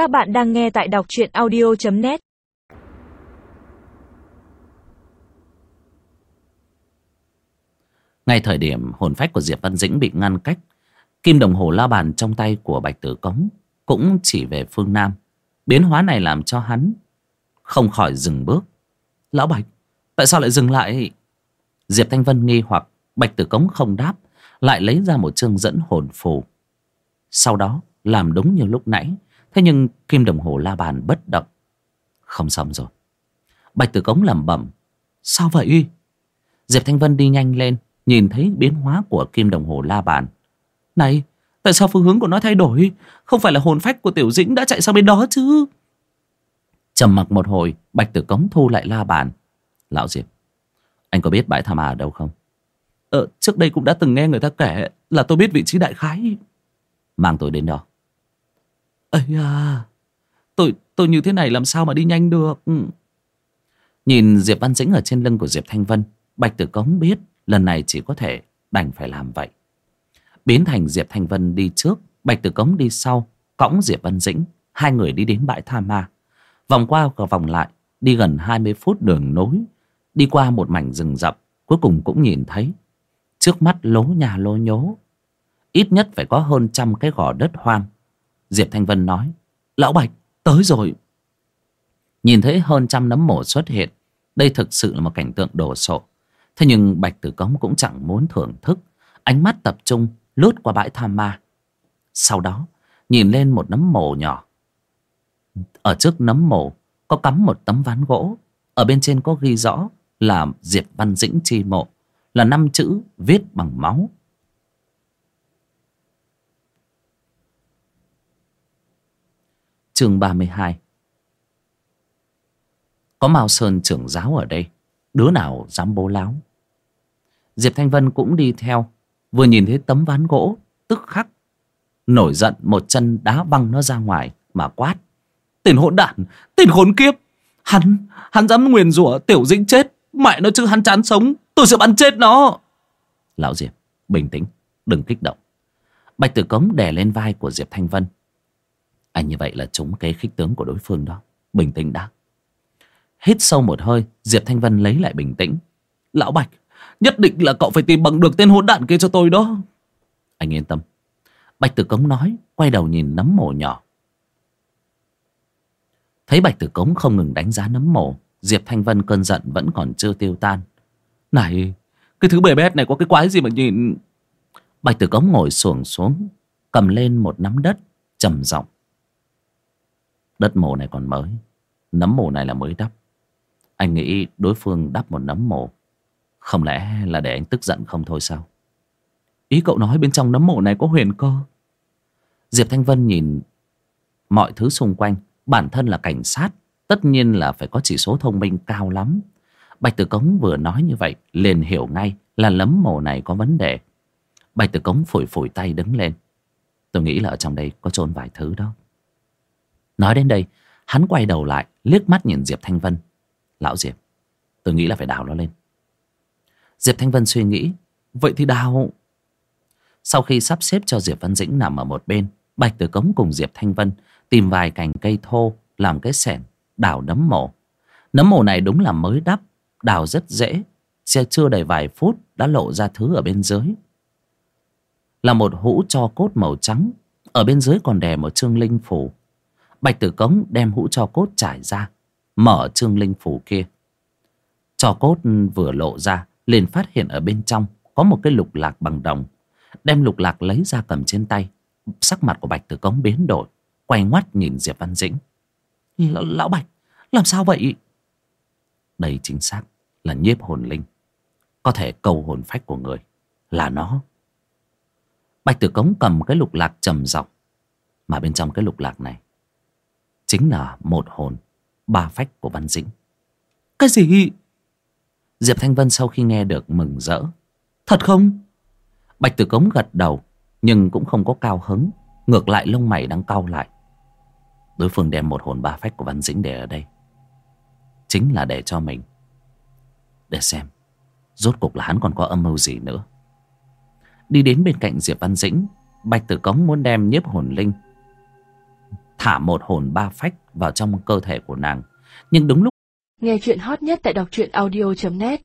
Các bạn đang nghe tại đọc truyện audio.net Ngay thời điểm hồn phách của Diệp Văn Dĩnh bị ngăn cách, Kim đồng hồ la bàn trong tay của Bạch Tử Cống Cũng chỉ về phương Nam. Biến hóa này làm cho hắn Không khỏi dừng bước. Lão Bạch, Tại sao lại dừng lại? Diệp Thanh Vân nghi hoặc, Bạch Tử Cống không đáp, Lại lấy ra một chương dẫn hồn phù. Sau đó, làm đúng như lúc nãy Thế nhưng kim đồng hồ la bàn bất động. Không xong rồi. Bạch Tử Cống lẩm bẩm, Sao vậy? Diệp Thanh Vân đi nhanh lên, Nhìn thấy biến hóa của kim đồng hồ la bàn. Này, Tại sao phương hướng của nó thay đổi? Không phải là hồn phách của Tiểu Dĩnh đã chạy sang bên đó chứ? Trầm mặc một hồi, Bạch Tử Cống thu lại la bàn. Lão Diệp, Anh có biết bãi Tham À đâu không? Ờ trước đây cũng đã từng nghe người ta kể Là tôi biết vị trí đại khái. Mang tôi đến đó ấy à Tôi tôi như thế này làm sao mà đi nhanh được. Ừ. Nhìn Diệp Văn Dĩnh ở trên lưng của Diệp Thanh Vân, Bạch Tử Cống biết Lần này chỉ có thể đành phải làm vậy. Biến thành Diệp Thanh Vân đi trước, Bạch Tử Cống đi sau, Cõng Diệp Văn Dĩnh, Hai người đi đến bãi Tha Ma. Vòng qua và vòng lại, Đi gần 20 phút đường nối, Đi qua một mảnh rừng rậm, Cuối cùng cũng nhìn thấy, Trước mắt lố nhà lố nhố, Ít nhất phải có hơn trăm cái gò đất hoang. Diệp Thanh Vân nói, Lão Bạch, tới rồi. Nhìn thấy hơn trăm nấm mổ xuất hiện, Đây thực sự là một cảnh tượng đồ sộ. Thế nhưng Bạch Tử Cống cũng chẳng muốn thưởng thức, Ánh mắt tập trung lướt qua bãi tham ma. Sau đó, nhìn lên một nấm mồ nhỏ. Ở trước nấm mồ, có cắm một tấm ván gỗ. Ở bên trên có ghi rõ là Diệp Văn Dĩnh chi mộ, Là năm chữ viết bằng máu. Chương 32 Có Mao Sơn trưởng giáo ở đây Đứa nào dám bố láo? Diệp Thanh Vân cũng đi theo Vừa nhìn thấy tấm ván gỗ Tức khắc Nổi giận một chân đá văng nó ra ngoài Mà quát Tên hỗn đản, tên khốn kiếp! Hắn, hắn dám nguyền rủa tiểu dĩnh chết Mẹ nó chứ hắn chán sống Tôi sẽ bắn chết nó! Lão Diệp, bình tĩnh, đừng kích động. Bạch Tử Cống đè lên vai của Diệp Thanh Vân anh như vậy là trúng cái khích tướng của đối phương đó. Bình tĩnh đã. Hít sâu một hơi, Diệp Thanh Vân lấy lại bình tĩnh. Lão Bạch, Nhất định là cậu phải tìm bằng được tên hỗn đạn kia cho tôi đó. Anh yên tâm. Bạch Tử Cống nói, Quay đầu nhìn nấm mồ nhỏ. Thấy Bạch Tử Cống không ngừng đánh giá nấm mồ, Diệp Thanh Vân cơn giận vẫn còn chưa tiêu tan. Này, Cái thứ bề bét này có cái quái gì mà nhìn? Bạch Tử Cống ngồi xuồng xuống, Cầm lên một nắm đất, trầm giọng. Đất mồ này còn mới. Nấm mồ này là mới đắp. Anh nghĩ đối phương đắp một nấm mồ. Không lẽ là để anh tức giận không thôi sao? Ý cậu nói bên trong nấm mồ này có huyền cơ. Diệp Thanh Vân nhìn Mọi thứ xung quanh. Bản thân là cảnh sát, Tất nhiên là phải có chỉ số thông minh cao lắm. Bạch Tử Cống vừa nói như vậy, liền hiểu ngay là nấm mồ này có vấn đề. Bạch Tử Cống phủi phủi tay đứng lên. Tôi nghĩ là ở trong đây có trôn vài thứ đó. Nói đến đây, Hắn quay đầu lại, liếc mắt nhìn Diệp Thanh Vân. Lão Diệp, Tôi nghĩ là phải đào nó lên. Diệp Thanh Vân suy nghĩ, Vậy thì đào. Sau khi sắp xếp cho Diệp Văn Dĩnh nằm ở một bên, Bạch Tử Cống cùng Diệp Thanh Vân Tìm vài cành cây thô, Làm cái sẻn, Đào nấm mồ. Nấm mồ này đúng là mới đắp, Đào rất dễ xe Chưa đầy vài phút Đã lộ ra thứ ở bên dưới. Là một hũ cho cốt màu trắng, Ở bên dưới còn đè một chương linh phủ Bạch Tử Cống đem hũ cho cốt trải ra Mở trương linh phủ kia. Cho cốt vừa lộ ra liền phát hiện ở bên trong Có một cái lục lạc bằng đồng. Đem lục lạc lấy ra cầm trên tay Sắc mặt của Bạch Tử Cống biến đổi Quay ngoắt nhìn Diệp Văn Dĩnh. L Lão Bạch Làm sao vậy? Đây chính xác là nhiếp hồn linh Có thể cầu hồn phách của người Là nó. Bạch Tử Cống cầm cái lục lạc trầm dọc, Mà bên trong cái lục lạc này Chính là một hồn Ba phách của Văn Dĩnh. Cái gì? Diệp Thanh Vân sau khi nghe được mừng rỡ. Thật không? Bạch Tử Cống gật đầu Nhưng cũng không có cao hứng Ngược lại lông mày đang cau lại. Đối phương đem một hồn ba phách của Văn Dĩnh để ở đây. Chính là để cho mình. Để xem Rốt cục là hắn còn có âm mưu gì nữa. Đi đến bên cạnh Diệp Văn Dĩnh Bạch Tử Cống muốn đem nhiếp hồn linh thả một hồn ba phách vào trong cơ thể của nàng. Nhưng đúng lúc Nghe chuyện hot nhất tại đọc truyện audio.net